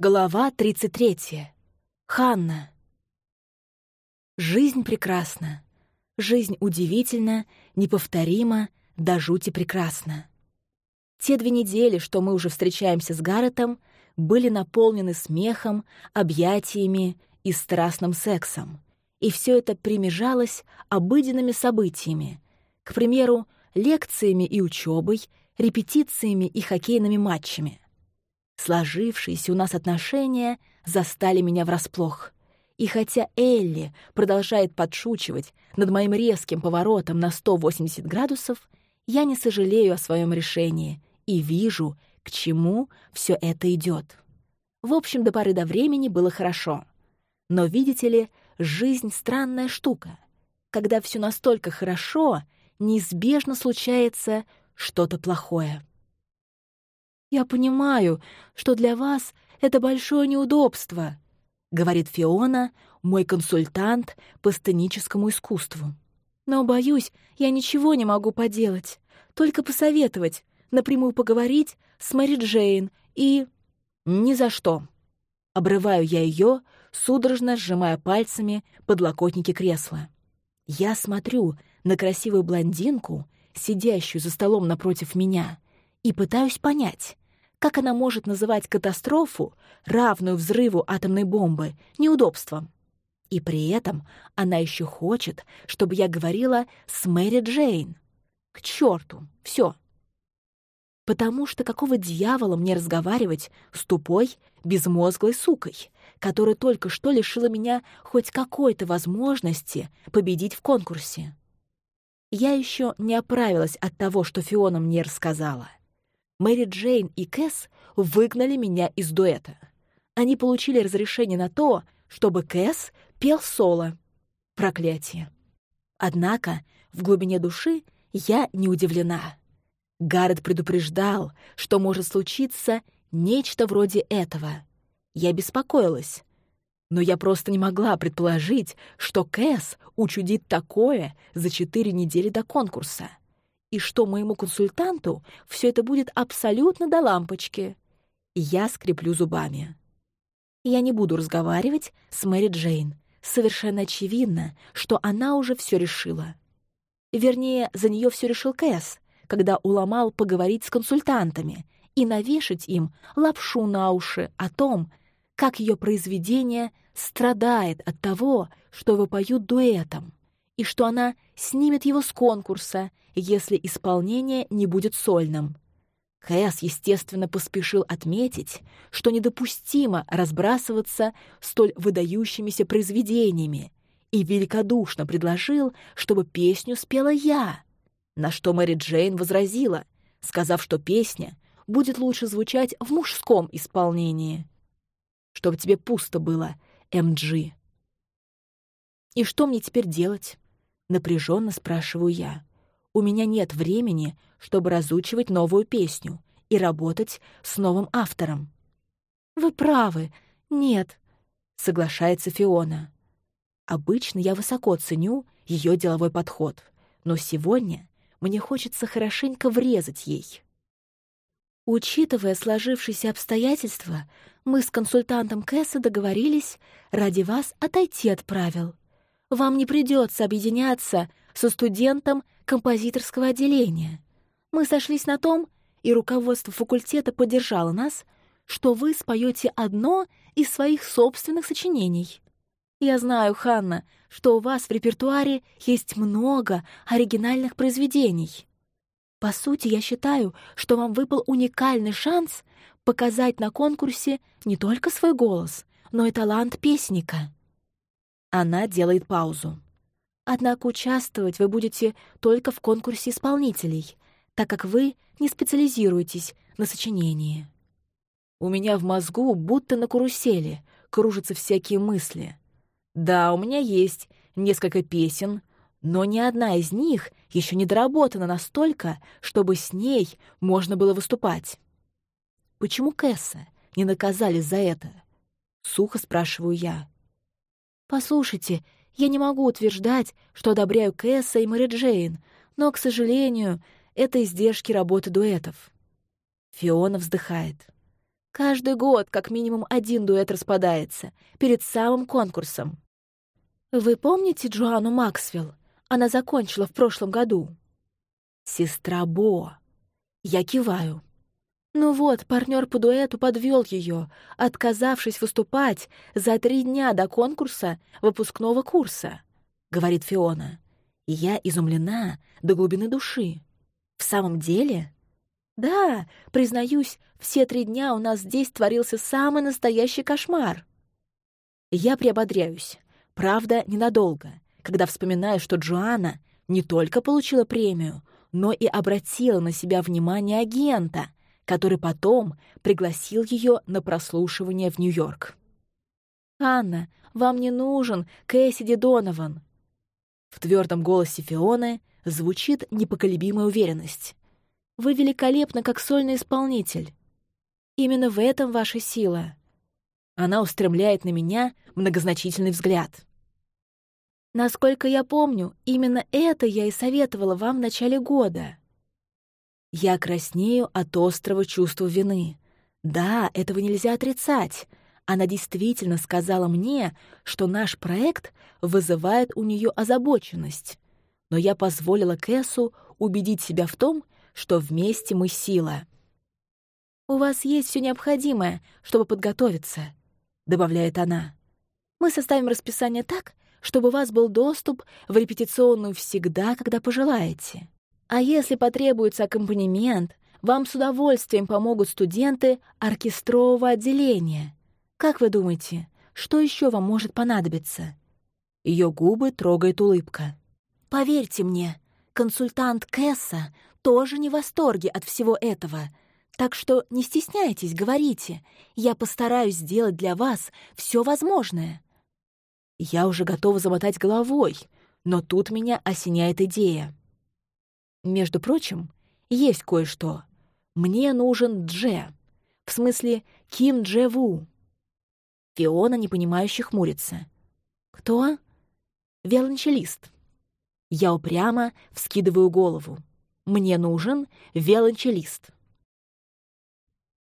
Глава 33. Ханна. Жизнь прекрасна. Жизнь удивительна, неповторима, до жути прекрасна. Те две недели, что мы уже встречаемся с Гарретом, были наполнены смехом, объятиями и страстным сексом. И все это примежалось обыденными событиями. К примеру, лекциями и учебой, репетициями и хоккейными матчами — Сложившиеся у нас отношения застали меня врасплох. И хотя Элли продолжает подшучивать над моим резким поворотом на 180 градусов, я не сожалею о своем решении и вижу, к чему все это идет. В общем, до поры до времени было хорошо. Но, видите ли, жизнь — странная штука. Когда все настолько хорошо, неизбежно случается что-то плохое. «Я понимаю, что для вас это большое неудобство», — говорит Фиона, мой консультант по сценическому искусству. «Но, боюсь, я ничего не могу поделать, только посоветовать, напрямую поговорить с Мэри Джейн и...» «Ни за что!» Обрываю я ее, судорожно сжимая пальцами подлокотники кресла. Я смотрю на красивую блондинку, сидящую за столом напротив меня, и пытаюсь понять, как она может называть катастрофу, равную взрыву атомной бомбы, неудобством. И при этом она еще хочет, чтобы я говорила с Мэри Джейн. К черту, все. Потому что какого дьявола мне разговаривать с тупой, безмозглой сукой, которая только что лишила меня хоть какой-то возможности победить в конкурсе? Я еще не оправилась от того, что Фиона мне рассказала. Мэри Джейн и Кэс выгнали меня из дуэта. Они получили разрешение на то, чтобы Кэс пел соло. Проклятие. Однако в глубине души я не удивлена. Гаррет предупреждал, что может случиться нечто вроде этого. Я беспокоилась. Но я просто не могла предположить, что Кэс учудит такое за четыре недели до конкурса и что моему консультанту все это будет абсолютно до лампочки. Я скреплю зубами. Я не буду разговаривать с Мэри Джейн. Совершенно очевидно, что она уже все решила. Вернее, за нее все решил Кэс, когда уломал поговорить с консультантами и навешать им лапшу на уши о том, как ее произведение страдает от того, что его поют дуэтом и что она снимет его с конкурса, если исполнение не будет сольным. Кэс, естественно, поспешил отметить, что недопустимо разбрасываться столь выдающимися произведениями, и великодушно предложил, чтобы песню спела я, на что Мэри Джейн возразила, сказав, что песня будет лучше звучать в мужском исполнении. «Чтобы тебе пусто было, МГ». «И что мне теперь делать?» Напряженно спрашиваю я. У меня нет времени, чтобы разучивать новую песню и работать с новым автором. Вы правы. Нет, соглашается Фиона. Обычно я высоко ценю ее деловой подход, но сегодня мне хочется хорошенько врезать ей. Учитывая сложившиеся обстоятельства, мы с консультантом Кэса договорились ради вас отойти от правил — вам не придется объединяться со студентом композиторского отделения. Мы сошлись на том, и руководство факультета поддержало нас, что вы споете одно из своих собственных сочинений. Я знаю, Ханна, что у вас в репертуаре есть много оригинальных произведений. По сути, я считаю, что вам выпал уникальный шанс показать на конкурсе не только свой голос, но и талант песника. Она делает паузу. Однако участвовать вы будете только в конкурсе исполнителей, так как вы не специализируетесь на сочинении. У меня в мозгу будто на карусели кружатся всякие мысли. Да, у меня есть несколько песен, но ни одна из них еще не доработана настолько, чтобы с ней можно было выступать. Почему Кэсса не наказали за это? Сухо спрашиваю я. «Послушайте, я не могу утверждать, что одобряю Кэсса и Мэри Джейн, но, к сожалению, это издержки работы дуэтов». Фиона вздыхает. Каждый год как минимум один дуэт распадается перед самым конкурсом. Вы помните Джоанну Максвелл? Она закончила в прошлом году. Сестра Бо. Я киваю. Ну вот, партнер по дуэту подвел ее, отказавшись выступать за три дня до конкурса выпускного курса, говорит Фиона. И я изумлена до глубины души. В самом деле? Да, признаюсь, все три дня у нас здесь творился самый настоящий кошмар. Я приободряюсь. Правда, ненадолго, когда вспоминаю, что Джоанна не только получила премию, но и обратила на себя внимание агента, который потом пригласил ее на прослушивание в Нью-Йорк. «Анна, вам не нужен Кэссиди Донован!» В твердом голосе Фионы звучит непоколебимая уверенность. «Вы великолепны, как сольный исполнитель. Именно в этом ваша сила». Она устремляет на меня многозначительный взгляд. Насколько я помню, именно это я и советовала вам в начале года. Я краснею от острого чувства вины. Да, этого нельзя отрицать. Она действительно сказала мне, что наш проект вызывает у нее озабоченность. Но я позволила Кэссу убедить себя в том, что вместе мы сила. «У вас есть все необходимое, чтобы подготовиться», — добавляет она. «Мы составим расписание так, чтобы у вас был доступ в репетиционную всегда, когда пожелаете. А если потребуется аккомпанемент, вам с удовольствием помогут студенты оркестрового отделения. Как вы думаете, что еще вам может понадобиться?» Ее губы трогает улыбка. «Поверьте мне, консультант Кэсса тоже не в восторге от всего этого, так что не стесняйтесь, говорите. Я постараюсь сделать для вас все возможное». Я уже готова замотать головой, но тут меня осеняет идея. Между прочим, есть кое-что. Мне нужен Дже. В смысле, Ким Дже Ву. Фиона, непонимающе, хмурится. «Кто?» «Виолончелист». Я упрямо вскидываю голову. «Мне нужен виолончелист».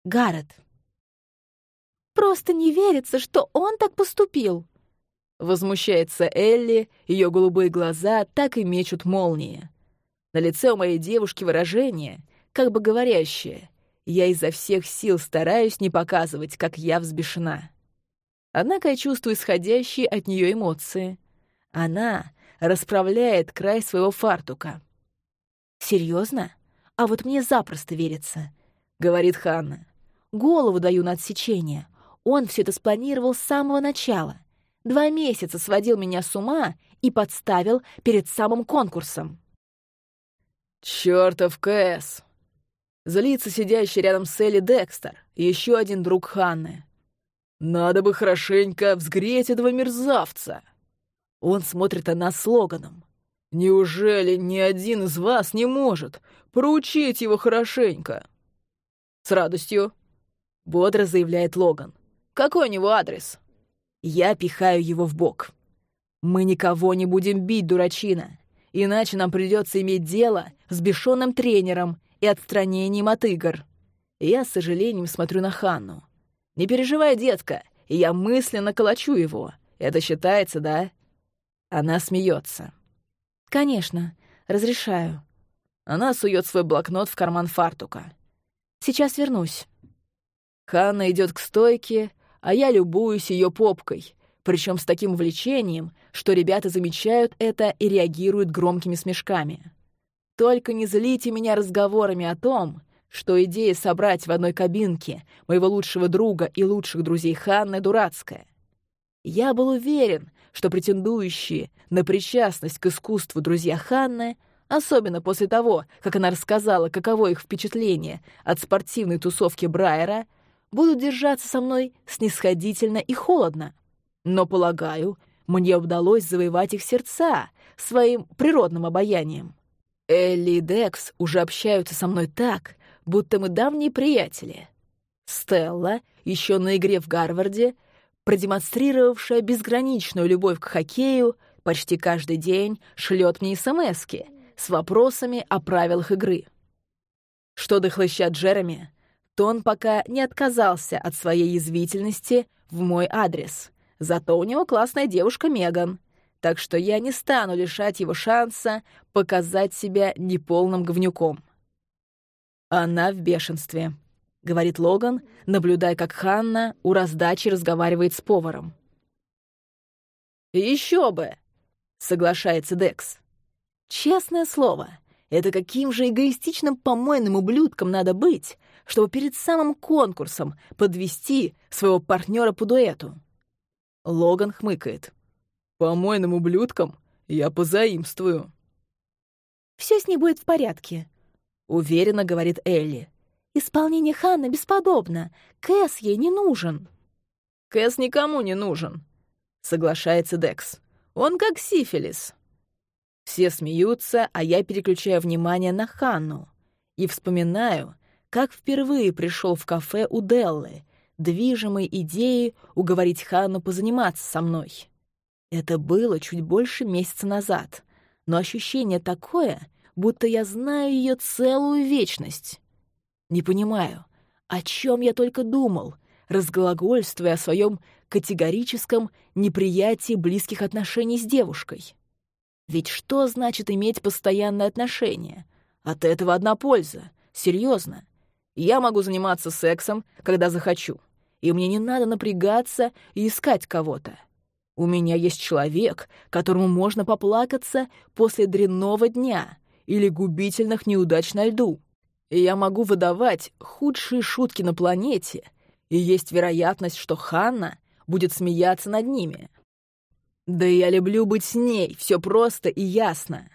Гаррет. «Просто не верится, что он так поступил!» Возмущается Элли, ее голубые глаза так и мечут молнии. На лице у моей девушки выражение, как бы говорящее. Я изо всех сил стараюсь не показывать, как я взбешена. Однако я чувствую исходящие от нее эмоции. Она расправляет край своего фартука. «Серьезно? А вот мне запросто верится», — говорит Ханна. «Голову даю на отсечение. Он все это спланировал с самого начала. Два месяца сводил меня с ума и подставил перед самым конкурсом. «Чёртов Кэс!» Злится сидящий рядом с Элли Декстер, еще один друг Ханны. «Надо бы хорошенько взгреть этого мерзавца!» Он смотрит на нас слоганом. «Неужели ни один из вас не может проучить его хорошенько?» «С радостью», — бодро заявляет Логан. «Какой у него адрес?» Я пихаю его в бок. Мы никого не будем бить, дурачина, иначе нам придется иметь дело с бешеным тренером и отстранением от игр. Я с сожалением смотрю на Ханну. Не переживай, детка, я мысленно колочу его. Это считается, да? Она смеется. Конечно, разрешаю. Она сует свой блокнот в карман фартука. Сейчас вернусь. Ханна идет к стойке, а я любуюсь ее попкой, причем с таким увлечением, что ребята замечают это и реагируют громкими смешками. Только не злите меня разговорами о том, что идея собрать в одной кабинке моего лучшего друга и лучших друзей Ханны дурацкая. Я был уверен, что претендующие на причастность к искусству друзья Ханны, особенно после того, как она рассказала, каково их впечатление от спортивной тусовки Брайера — будут держаться со мной снисходительно и холодно. Но, полагаю, мне удалось завоевать их сердца своим природным обаянием. Элли и Декс уже общаются со мной так, будто мы давние приятели. Стелла, еще на игре в Гарварде, продемонстрировавшая безграничную любовь к хоккею, почти каждый день шлет мне смски с вопросами о правилах игры. Что до хлыща Джереми, то он пока не отказался от своей язвительности в мой адрес. Зато у него классная девушка Меган, так что я не стану лишать его шанса показать себя неполным говнюком. Она в бешенстве, — говорит Логан, наблюдая, как Ханна у раздачи разговаривает с поваром. «Еще бы!» — соглашается Декс. «Честное слово, это каким же эгоистичным помойным ублюдком надо быть, чтобы перед самым конкурсом подвести своего партнера по дуэту?» Логан хмыкает. «Помойным ублюдком я позаимствую». «Все с ней будет в порядке», — уверенно говорит Элли. Исполнение Ханны бесподобно. Кэс ей не нужен». «Кэс никому не нужен», — соглашается Декс. «Он как сифилис». Все смеются, а я переключаю внимание на Ханну и вспоминаю, как впервые пришел в кафе у Деллы, движимой идеей уговорить Ханну позаниматься со мной. Это было чуть больше месяца назад, но ощущение такое, будто я знаю ее целую вечность. Не понимаю, о чем я только думал, разглагольствуя о своем категорическом неприятии близких отношений с девушкой. Ведь что значит иметь постоянные отношения? От этого одна польза. Серьезно. Я могу заниматься сексом, когда захочу. И мне не надо напрягаться и искать кого-то. У меня есть человек, которому можно поплакаться после дрянного дня или губительных неудач на льду и я могу выдавать худшие шутки на планете, и есть вероятность, что Ханна будет смеяться над ними. Да я люблю быть с ней, все просто и ясно.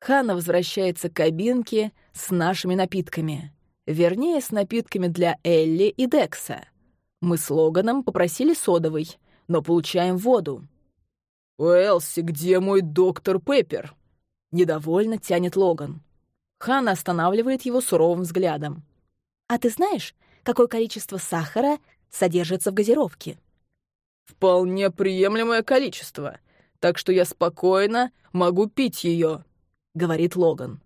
Ханна возвращается к кабинке с нашими напитками. Вернее, с напитками для Элли и Декса. Мы с Логаном попросили содовый, но получаем воду. «Элси, где мой доктор Пеппер?» Недовольно тянет Логан. Ханна останавливает его суровым взглядом. «А ты знаешь, какое количество сахара содержится в газировке?» «Вполне приемлемое количество, так что я спокойно могу пить ее», — говорит Логан.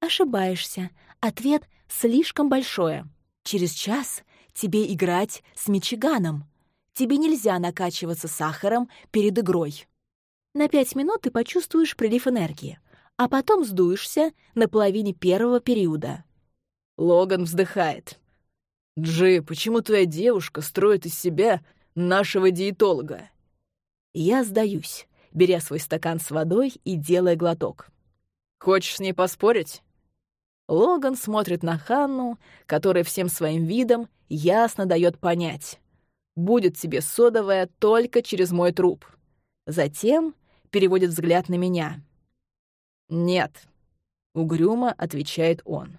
«Ошибаешься. Ответ слишком большое. Через час тебе играть с Мичиганом. Тебе нельзя накачиваться сахаром перед игрой. На пять минут ты почувствуешь прилив энергии, а потом сдуешься на половине первого периода». Логан вздыхает. «Джи, почему твоя девушка строит из себя нашего диетолога?» Я сдаюсь, беря свой стакан с водой и делая глоток. «Хочешь с ней поспорить?» Логан смотрит на Ханну, которая всем своим видом ясно дает понять. «Будет тебе содовая только через мой труп». Затем переводит взгляд на меня. «Нет», — угрюмо отвечает он.